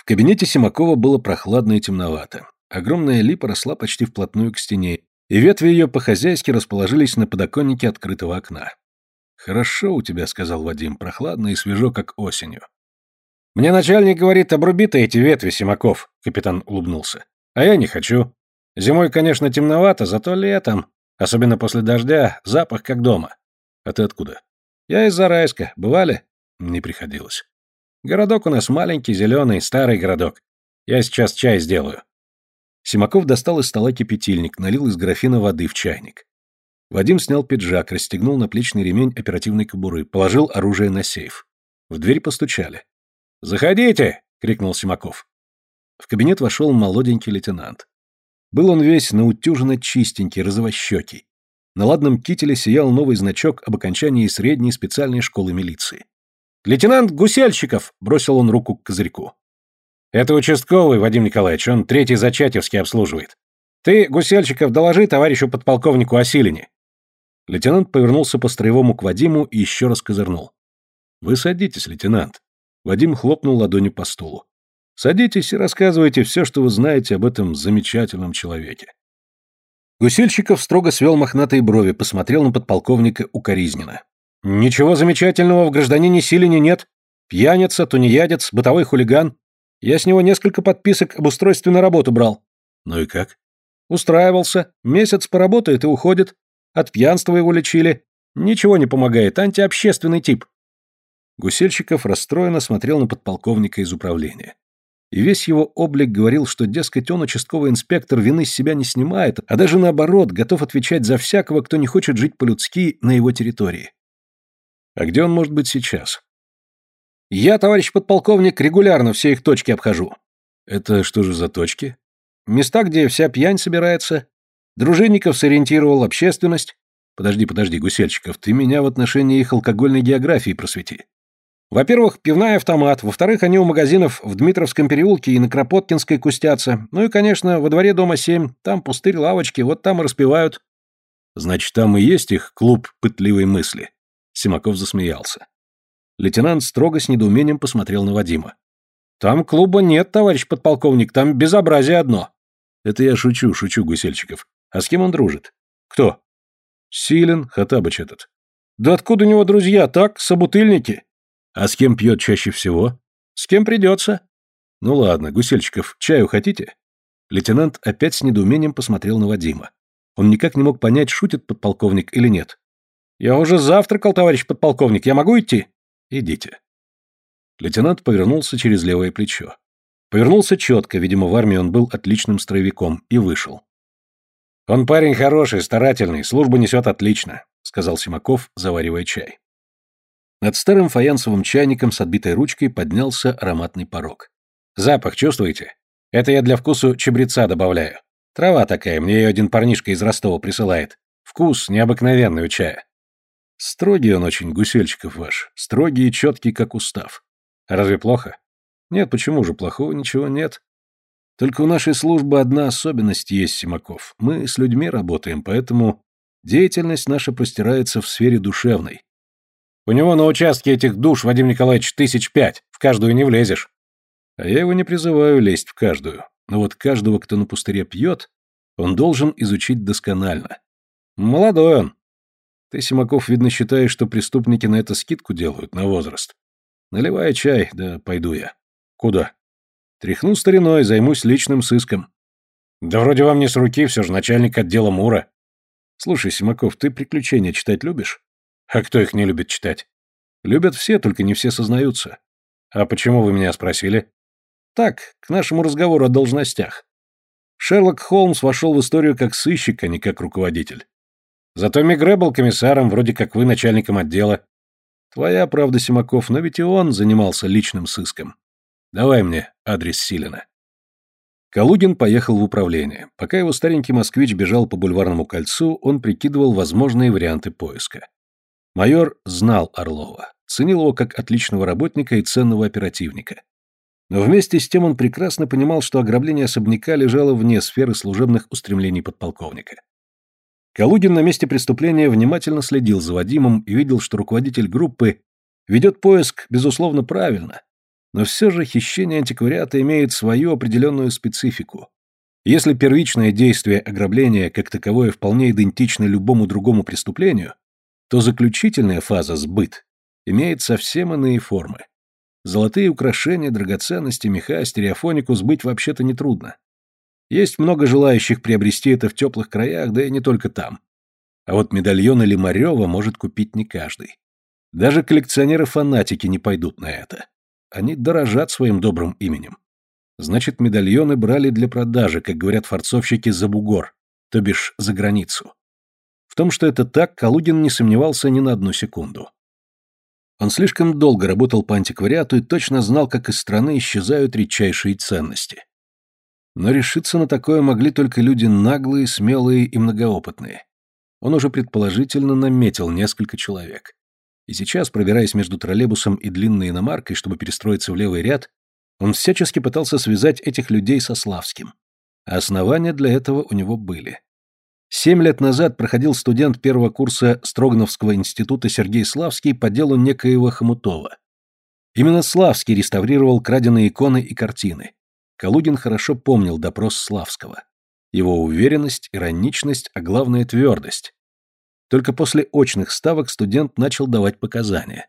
В кабинете Симакова было прохладно и темновато. Огромная липа росла почти вплотную к стене, и ветви ее по-хозяйски расположились на подоконнике открытого окна. «Хорошо у тебя», — сказал Вадим, — «прохладно и свежо, как осенью». «Мне начальник говорит, обруби ты эти ветви, Симаков», — капитан улыбнулся. «А я не хочу. Зимой, конечно, темновато, зато летом, особенно после дождя, запах как дома». «А ты откуда?» «Я из Зарайска. Бывали?» «Не приходилось». «Городок у нас маленький, зеленый, старый городок. Я сейчас чай сделаю». Симаков достал из стола кипятильник, налил из графина воды в чайник. Вадим снял пиджак, расстегнул наплечный ремень оперативной кобуры, положил оружие на сейф. В дверь постучали. «Заходите!» — крикнул Симаков. В кабинет вошел молоденький лейтенант. Был он весь наутюженно чистенький, розовощекий. На ладном кителе сиял новый значок об окончании средней специальной школы милиции. «Лейтенант Гусельщиков!» — бросил он руку к козырьку. «Это участковый, Вадим Николаевич, он третий Зачатевский обслуживает. Ты, Гусельщиков, доложи товарищу подполковнику Осилине». Лейтенант повернулся по строевому к Вадиму и еще раз козырнул. «Вы садитесь, лейтенант». Вадим хлопнул ладонью по стулу. «Садитесь и рассказывайте все, что вы знаете об этом замечательном человеке». Гусельщиков строго свел мохнатые брови, посмотрел на подполковника укоризненно. «Ничего замечательного в гражданине Силине нет. Пьяница, тунеядец, бытовой хулиган. Я с него несколько подписок об устройстве на работу брал». «Ну и как?» «Устраивался. Месяц поработает и уходит. От пьянства его лечили. Ничего не помогает, антиобщественный тип». Гусельщиков расстроенно смотрел на подполковника из управления. И весь его облик говорил, что, дескать, он, участковый инспектор, вины с себя не снимает, а даже наоборот, готов отвечать за всякого, кто не хочет жить по-людски на его территории. А где он может быть сейчас? Я, товарищ подполковник, регулярно все их точки обхожу. Это что же за точки? Места, где вся пьянь собирается. Дружинников сориентировал общественность. Подожди, подожди, Гусельчиков, ты меня в отношении их алкогольной географии просвети. Во-первых, пивная автомат, во-вторых, они у магазинов в Дмитровском переулке и на Кропоткинской кустятся. Ну и, конечно, во дворе дома 7, там пустырь, лавочки, вот там и распивают. Значит, там и есть их клуб пытливой мысли. Симаков засмеялся. Лейтенант строго с недоумением посмотрел на Вадима. Там клуба нет, товарищ подполковник, там безобразие одно. Это я шучу, шучу, Гусельчиков. А с кем он дружит? Кто? Силен, Хатабыч этот. Да откуда у него друзья, так, собутыльники? А с кем пьет чаще всего? С кем придется. Ну ладно, Гусельчиков, чаю хотите? Лейтенант опять с недоумением посмотрел на Вадима. Он никак не мог понять, шутит подполковник или нет. Я уже завтракал, товарищ подполковник, я могу идти? Идите. Лейтенант повернулся через левое плечо. Повернулся четко, видимо, в армии он был отличным строевиком, и вышел. «Он парень хороший, старательный, службу несет отлично», — сказал Симаков, заваривая чай. Над старым фаянсовым чайником с отбитой ручкой поднялся ароматный порог. «Запах чувствуете? Это я для вкусу чабреца добавляю. Трава такая, мне ее один парнишка из Ростова присылает. Вкус необыкновенный у чая». Строгий он очень, гусельчиков ваш. Строгий и четкий, как устав. Разве плохо? Нет, почему же, плохого ничего нет. Только у нашей службы одна особенность есть, Симаков. Мы с людьми работаем, поэтому деятельность наша простирается в сфере душевной. У него на участке этих душ, Вадим Николаевич, тысяч пять. В каждую не влезешь. А я его не призываю лезть в каждую. Но вот каждого, кто на пустыре пьет, он должен изучить досконально. Молодой он. Ты, Симаков, видно, считаешь, что преступники на это скидку делают, на возраст. Наливай чай, да пойду я. Куда? Тряхну стариной, займусь личным сыском. Да вроде вам не с руки, все же начальник отдела Мура. Слушай, Симаков, ты приключения читать любишь? А кто их не любит читать? Любят все, только не все сознаются. А почему вы меня спросили? Так, к нашему разговору о должностях. Шерлок Холмс вошел в историю как сыщик, а не как руководитель. Зато Мигре был комиссаром, вроде как вы начальником отдела. Твоя правда, Симаков, но ведь и он занимался личным сыском. Давай мне адрес Силина. Калугин поехал в управление. Пока его старенький москвич бежал по бульварному кольцу, он прикидывал возможные варианты поиска. Майор знал Орлова, ценил его как отличного работника и ценного оперативника. Но вместе с тем он прекрасно понимал, что ограбление особняка лежало вне сферы служебных устремлений подполковника. Калугин на месте преступления внимательно следил за Вадимом и видел, что руководитель группы ведет поиск, безусловно, правильно, Но все же хищение антиквариата имеет свою определенную специфику. Если первичное действие ограбления как таковое вполне идентично любому другому преступлению, то заключительная фаза сбыт имеет совсем иные формы. Золотые украшения, драгоценности, меха, стереофонику сбыть вообще-то нетрудно. Есть много желающих приобрести это в теплых краях, да и не только там. А вот медальоны Лимарева может купить не каждый. Даже коллекционеры-фанатики не пойдут на это. Они дорожат своим добрым именем. Значит, медальоны брали для продажи, как говорят форцовщики, за бугор, то бишь за границу. В том, что это так, Калугин не сомневался ни на одну секунду. Он слишком долго работал по антиквариату и точно знал, как из страны исчезают редчайшие ценности. Но решиться на такое могли только люди наглые, смелые и многоопытные. Он уже предположительно наметил несколько человек. И сейчас, пробираясь между троллейбусом и длинной иномаркой, чтобы перестроиться в левый ряд, он всячески пытался связать этих людей со Славским. А основания для этого у него были. Семь лет назад проходил студент первого курса Строгановского института Сергей Славский по делу некоего Хомутова. Именно Славский реставрировал краденые иконы и картины. Калугин хорошо помнил допрос Славского. Его уверенность, ироничность, а главное твердость. Только после очных ставок студент начал давать показания.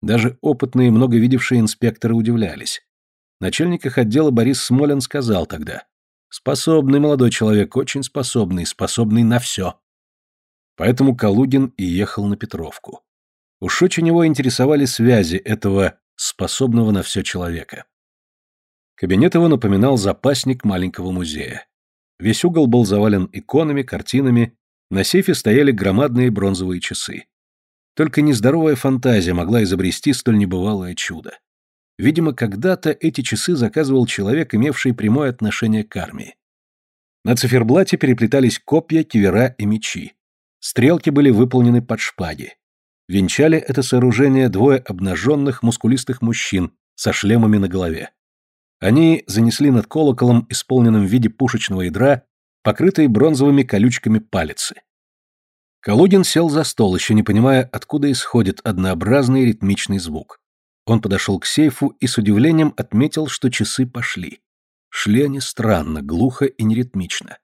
Даже опытные, много видевшие инспекторы удивлялись. Начальник их отдела Борис Смолин сказал тогда. «Способный молодой человек, очень способный, способный на все». Поэтому Калугин и ехал на Петровку. Уж очень его интересовали связи этого способного на все человека. Кабинет его напоминал запасник маленького музея. Весь угол был завален иконами, картинами, на сейфе стояли громадные бронзовые часы. Только нездоровая фантазия могла изобрести столь небывалое чудо. Видимо, когда-то эти часы заказывал человек, имевший прямое отношение к армии. На циферблате переплетались копья, кивера и мечи. Стрелки были выполнены под шпаги. Венчали это сооружение двое обнаженных, мускулистых мужчин со шлемами на голове. Они занесли над колоколом, исполненным в виде пушечного ядра, покрытые бронзовыми колючками палицы. Калугин сел за стол, еще не понимая, откуда исходит однообразный ритмичный звук. Он подошел к сейфу и с удивлением отметил, что часы пошли. Шли они странно, глухо и неритмично.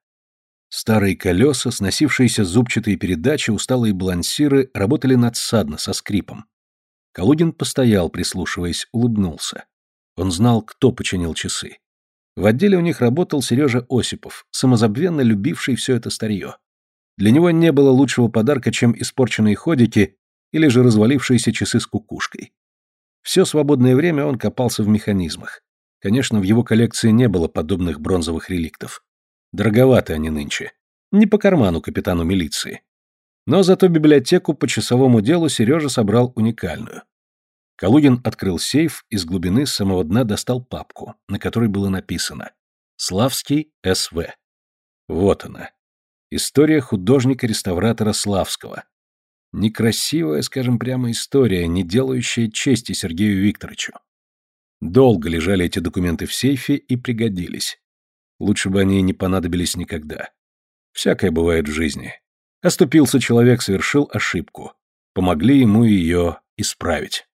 Старые колеса, сносившиеся зубчатые передачи, усталые балансиры работали надсадно, со скрипом. Калугин постоял, прислушиваясь, улыбнулся. Он знал, кто починил часы. В отделе у них работал Сережа Осипов, самозабвенно любивший все это старье. Для него не было лучшего подарка, чем испорченные ходики или же развалившиеся часы с кукушкой. Все свободное время он копался в механизмах. Конечно, в его коллекции не было подобных бронзовых реликтов. Дороговаты они нынче. Не по карману капитану милиции. Но зато библиотеку по часовому делу Сережа собрал уникальную. Калугин открыл сейф и с глубины самого дна достал папку, на которой было написано «Славский С.В». Вот она. История художника-реставратора Славского. Некрасивая, скажем прямо, история, не делающая чести Сергею Викторовичу. Долго лежали эти документы в сейфе и пригодились. Лучше бы они не понадобились никогда. Всякое бывает в жизни. Оступился человек, совершил ошибку. Помогли ему ее исправить.